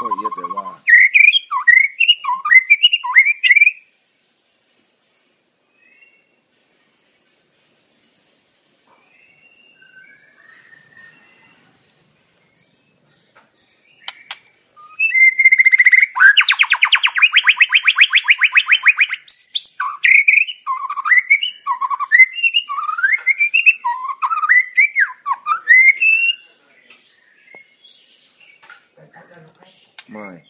ก็อี Mãe.